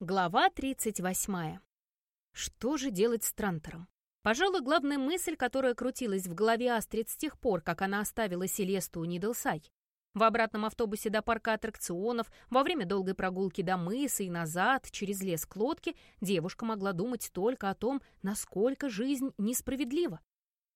Глава 38. Что же делать с Трантором? Пожалуй, главная мысль, которая крутилась в голове Астрид с тех пор, как она оставила Селесту у Нидлсай. В обратном автобусе до парка аттракционов, во время долгой прогулки до мыса и назад, через лес к лодке, девушка могла думать только о том, насколько жизнь несправедлива.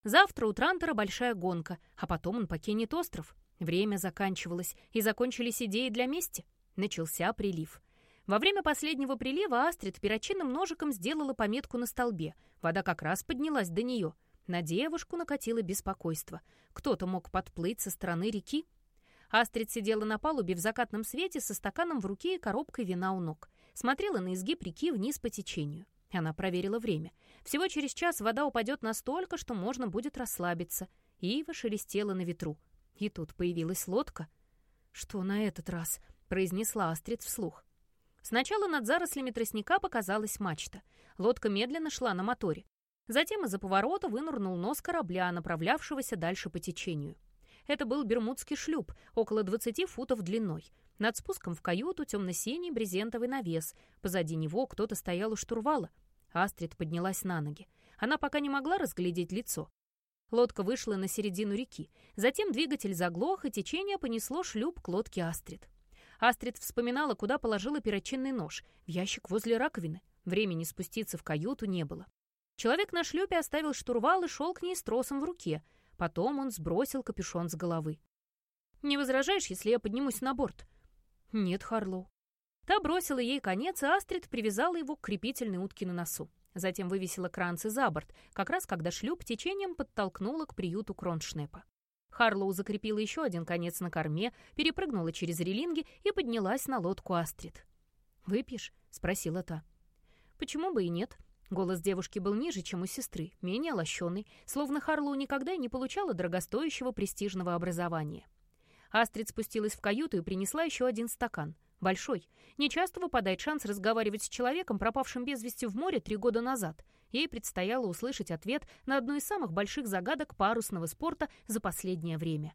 Завтра у Трантора большая гонка, а потом он покинет остров. Время заканчивалось, и закончились идеи для мести. Начался прилив. Во время последнего прилива Астрид перочинным ножиком сделала пометку на столбе. Вода как раз поднялась до нее. На девушку накатило беспокойство. Кто-то мог подплыть со стороны реки. Астрид сидела на палубе в закатном свете со стаканом в руке и коробкой вина у ног. Смотрела на изгиб реки вниз по течению. Она проверила время. Всего через час вода упадет настолько, что можно будет расслабиться. Ива шелестела на ветру. И тут появилась лодка. «Что на этот раз?» — произнесла Астрид вслух. Сначала над зарослями тростника показалась мачта. Лодка медленно шла на моторе. Затем из-за поворота вынурнул нос корабля, направлявшегося дальше по течению. Это был бермудский шлюп, около 20 футов длиной. Над спуском в каюту темно-синий брезентовый навес. Позади него кто-то стоял у штурвала. Астрид поднялась на ноги. Она пока не могла разглядеть лицо. Лодка вышла на середину реки. Затем двигатель заглох, и течение понесло шлюп к лодке Астрид. Астрид вспоминала, куда положила перочинный нож. В ящик возле раковины. Времени спуститься в каюту не было. Человек на шлюпе оставил штурвал и шел к ней с тросом в руке. Потом он сбросил капюшон с головы. «Не возражаешь, если я поднимусь на борт?» «Нет, Харлоу». Та бросила ей конец, и Астрид привязала его к крепительной утке на носу. Затем вывесила кранцы за борт, как раз когда шлюп течением подтолкнула к приюту Кроншнепа. Харлоу закрепила еще один конец на корме, перепрыгнула через релинги и поднялась на лодку Астрид. «Выпьешь?» — спросила та. «Почему бы и нет?» Голос девушки был ниже, чем у сестры, менее лощеный, словно Харлоу никогда и не получала дорогостоящего престижного образования. Астрид спустилась в каюту и принесла еще один стакан. Большой. Нечасто выпадает шанс разговаривать с человеком, пропавшим без вести в море три года назад — ей предстояло услышать ответ на одну из самых больших загадок парусного спорта за последнее время.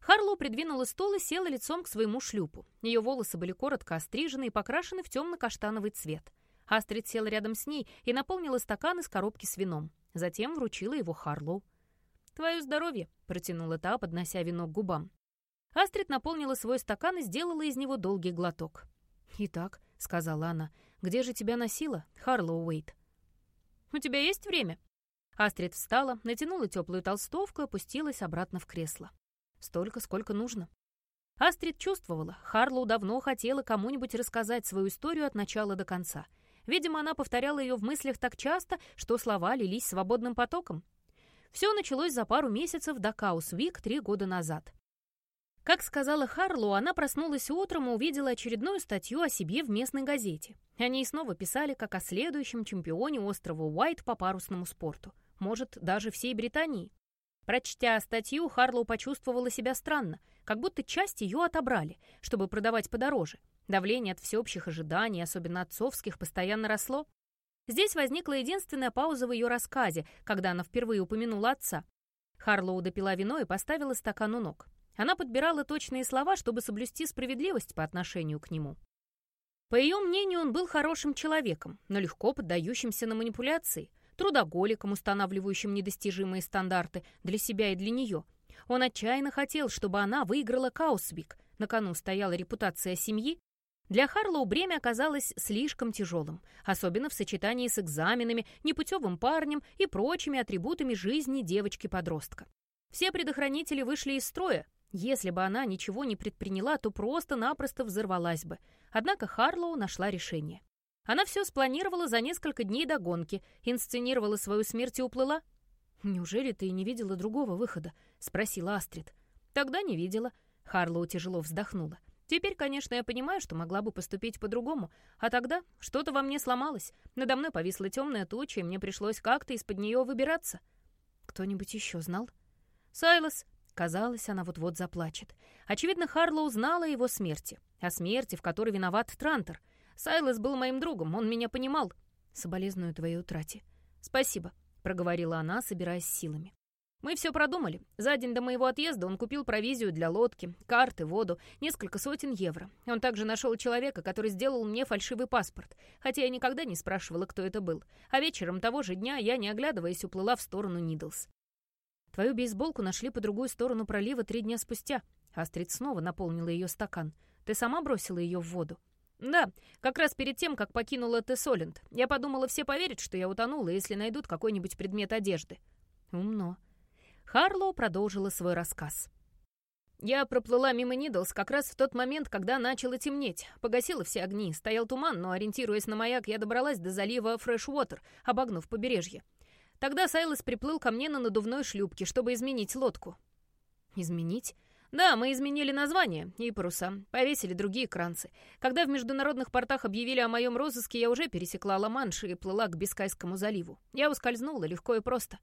Харлоу придвинула стол и села лицом к своему шлюпу. Ее волосы были коротко острижены и покрашены в темно-каштановый цвет. Астрид села рядом с ней и наполнила стакан из коробки с вином. Затем вручила его Харлоу. «Твое здоровье», — протянула та, поднося вино к губам. Астрид наполнила свой стакан и сделала из него долгий глоток. «Итак», — сказала она, — «где же тебя носила, Харлоу Уэйт?» У тебя есть время?» Астрид встала, натянула теплую толстовку и опустилась обратно в кресло. «Столько, сколько нужно». Астрид чувствовала, Харлоу давно хотела кому-нибудь рассказать свою историю от начала до конца. Видимо, она повторяла ее в мыслях так часто, что слова лились свободным потоком. Все началось за пару месяцев до Каус-Вик три года назад. Как сказала Харлоу, она проснулась утром и увидела очередную статью о себе в местной газете. Они снова писали как о следующем чемпионе острова Уайт по парусному спорту. Может, даже всей Британии. Прочтя статью, Харлоу почувствовала себя странно, как будто часть ее отобрали, чтобы продавать подороже. Давление от всеобщих ожиданий, особенно отцовских, постоянно росло. Здесь возникла единственная пауза в ее рассказе, когда она впервые упомянула отца. Харлоу допила вино и поставила стакан у ног. Она подбирала точные слова, чтобы соблюсти справедливость по отношению к нему. По ее мнению, он был хорошим человеком, но легко поддающимся на манипуляции, трудоголиком, устанавливающим недостижимые стандарты для себя и для нее. Он отчаянно хотел, чтобы она выиграла Каусвик. На кону стояла репутация семьи. Для Харлоу бремя оказалось слишком тяжелым, особенно в сочетании с экзаменами, непутевым парнем и прочими атрибутами жизни девочки-подростка. Все предохранители вышли из строя, если бы она ничего не предприняла, то просто-напросто взорвалась бы. Однако Харлоу нашла решение. Она все спланировала за несколько дней до гонки, инсценировала свою смерть и уплыла. «Неужели ты не видела другого выхода?» — спросила Астрид. «Тогда не видела». Харлоу тяжело вздохнула. «Теперь, конечно, я понимаю, что могла бы поступить по-другому. А тогда что-то во мне сломалось. Надо мной повисла темная туча, и мне пришлось как-то из-под нее выбираться». «Кто-нибудь еще знал?» «Сайлос», Казалось, она вот-вот заплачет. Очевидно, Харлоу знала о его смерти. О смерти, в которой виноват Трантор. Сайлас был моим другом, он меня понимал. Соболезную твоей утрате. «Спасибо», — проговорила она, собираясь силами. Мы все продумали. За день до моего отъезда он купил провизию для лодки, карты, воду, несколько сотен евро. Он также нашел человека, который сделал мне фальшивый паспорт, хотя я никогда не спрашивала, кто это был. А вечером того же дня я, не оглядываясь, уплыла в сторону Нидлс. Твою бейсболку нашли по другую сторону пролива три дня спустя. Астрид снова наполнила ее стакан. Ты сама бросила ее в воду? «Да, как раз перед тем, как покинула Тессолент. Я подумала, все поверят, что я утонула, если найдут какой-нибудь предмет одежды». «Умно». Харлоу продолжила свой рассказ. Я проплыла мимо Нидлс как раз в тот момент, когда начало темнеть. Погасила все огни, стоял туман, но, ориентируясь на маяк, я добралась до залива Фрэшвотер, обогнув побережье. Тогда Сайлос приплыл ко мне на надувной шлюпке, чтобы изменить лодку. «Изменить?» Да, мы изменили название и паруса, повесили другие кранцы. Когда в международных портах объявили о моем розыске, я уже пересекла Ла-Манш и плыла к Бискайскому заливу. Я ускользнула легко и просто.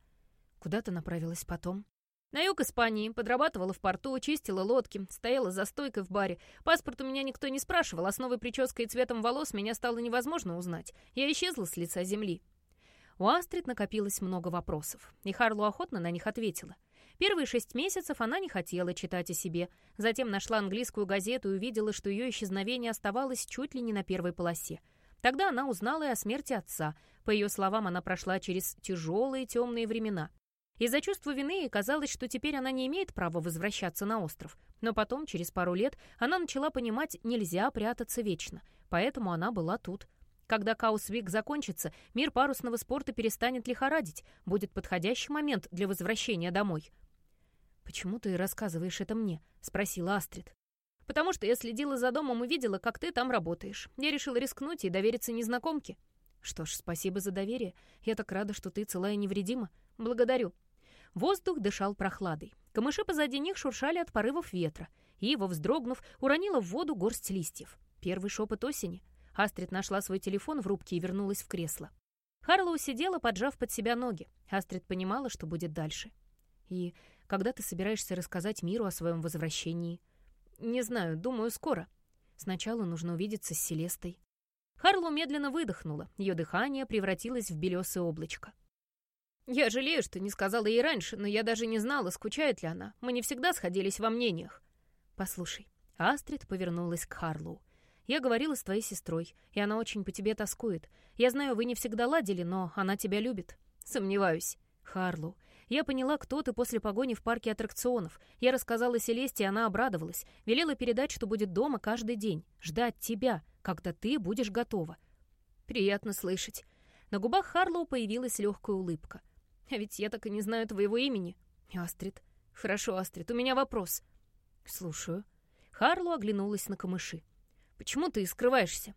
Куда ты направилась потом? На юг Испании, подрабатывала в порту, чистила лодки, стояла за стойкой в баре. Паспорт у меня никто не спрашивал, а с новой прической и цветом волос меня стало невозможно узнать. Я исчезла с лица земли. У Астрид накопилось много вопросов, и Харлу охотно на них ответила. Первые шесть месяцев она не хотела читать о себе. Затем нашла английскую газету и увидела, что ее исчезновение оставалось чуть ли не на первой полосе. Тогда она узнала и о смерти отца. По ее словам, она прошла через тяжелые темные времена. Из-за чувства вины ей казалось, что теперь она не имеет права возвращаться на остров. Но потом, через пару лет, она начала понимать, нельзя прятаться вечно. Поэтому она была тут. Когда Каусвик закончится, мир парусного спорта перестанет лихорадить. Будет подходящий момент для возвращения домой. «Почему ты рассказываешь это мне?» — спросила Астрид. «Потому что я следила за домом и видела, как ты там работаешь. Я решила рискнуть и довериться незнакомке». «Что ж, спасибо за доверие. Я так рада, что ты цела и невредима. Благодарю». Воздух дышал прохладой. Камыши позади них шуршали от порывов ветра. Ива, вздрогнув, уронила в воду горсть листьев. Первый шепот осени. Астрид нашла свой телефон в рубке и вернулась в кресло. Харлоу сидела, поджав под себя ноги. Астрид понимала, что будет дальше. И когда ты собираешься рассказать миру о своем возвращении? Не знаю, думаю, скоро. Сначала нужно увидеться с Селестой. Харлу медленно выдохнула. Ее дыхание превратилось в белесое облачко. «Я жалею, что не сказала ей раньше, но я даже не знала, скучает ли она. Мы не всегда сходились во мнениях». «Послушай». Астрид повернулась к Харлоу. «Я говорила с твоей сестрой, и она очень по тебе тоскует. Я знаю, вы не всегда ладили, но она тебя любит». «Сомневаюсь». «Харлоу, я поняла, кто ты после погони в парке аттракционов. Я рассказала Селесте, и она обрадовалась. Велела передать, что будет дома каждый день. Ждать тебя, когда ты будешь готова. Приятно слышать. На губах Харлоу появилась легкая улыбка. А ведь я так и не знаю твоего имени. Астрид. Хорошо, Астрид, у меня вопрос. Слушаю. Харлоу оглянулась на камыши. Почему ты скрываешься?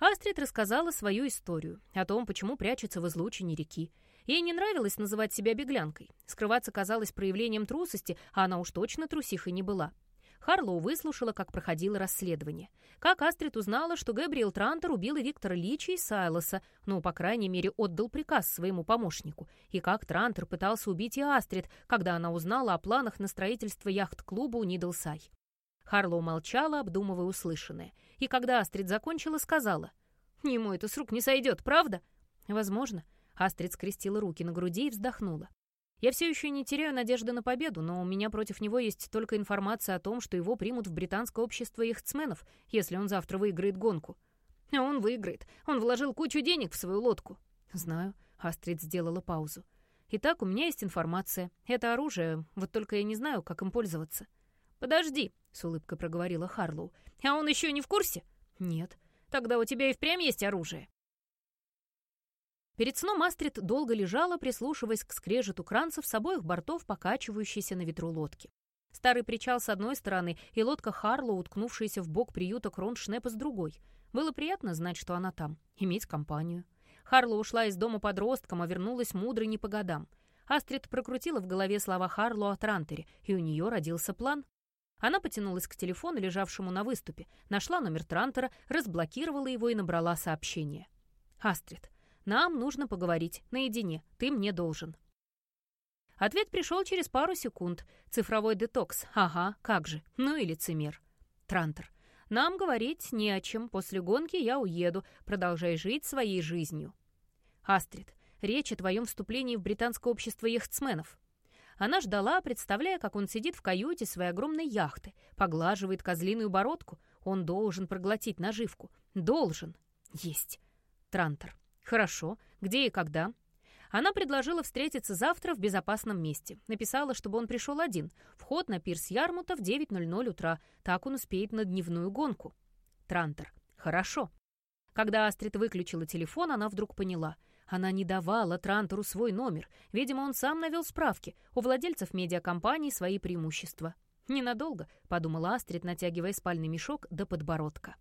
Астрид рассказала свою историю о том, почему прячется в излучине реки, Ей не нравилось называть себя беглянкой. Скрываться казалось проявлением трусости, а она уж точно трусихой не была. Харлоу выслушала, как проходило расследование. Как Астрид узнала, что Гэбриэл Трантер убил и Виктора Личи и Сайлоса, ну, по крайней мере, отдал приказ своему помощнику. И как Трантер пытался убить и Астрид, когда она узнала о планах на строительство яхт-клуба у Нидлсай. Харлоу молчала, обдумывая услышанное. И когда Астрид закончила, сказала, «Ему это с рук не сойдет, правда?» «Возможно. Астрид скрестила руки на груди и вздохнула. «Я все еще не теряю надежды на победу, но у меня против него есть только информация о том, что его примут в британское общество яхтсменов, если он завтра выиграет гонку». «А он выиграет. Он вложил кучу денег в свою лодку». «Знаю», — Астрид сделала паузу. «Итак, у меня есть информация. Это оружие, вот только я не знаю, как им пользоваться». «Подожди», — с улыбкой проговорила Харлоу. «А он еще не в курсе?» «Нет». «Тогда у тебя и впрямь есть оружие». Перед сном Астрид долго лежала, прислушиваясь к скрежету кранцев с обоих бортов, покачивающейся на ветру лодки. Старый причал с одной стороны и лодка Харло, уткнувшаяся в бок приюта Кроншнепа с другой. Было приятно знать, что она там, иметь компанию. Харло ушла из дома подростком, а вернулась мудрой не по годам. Астрид прокрутила в голове слова Харло о Трантере, и у нее родился план. Она потянулась к телефону, лежавшему на выступе, нашла номер Трантера, разблокировала его и набрала сообщение. «Астрид, нам нужно поговорить наедине. Ты мне должен». Ответ пришел через пару секунд. Цифровой детокс. Ага, как же. Ну и лицемер. Трантер. Нам говорить не о чем. После гонки я уеду. Продолжай жить своей жизнью. Астрид. Речь о твоем вступлении в британское общество яхтсменов. Она ждала, представляя, как он сидит в каюте своей огромной яхты, поглаживает козлиную бородку. Он должен проглотить наживку. Должен. Есть. Трантор. Хорошо. Где и когда? Она предложила встретиться завтра в безопасном месте. Написала, чтобы он пришел один. Вход на пирс Ярмута в 9.00 утра. Так он успеет на дневную гонку. Трантор. Хорошо. Когда Астрид выключила телефон, она вдруг поняла. Она не давала Трантору свой номер. Видимо, он сам навел справки. У владельцев медиакомпаний свои преимущества. «Ненадолго», — подумала Астрид, натягивая спальный мешок до подбородка.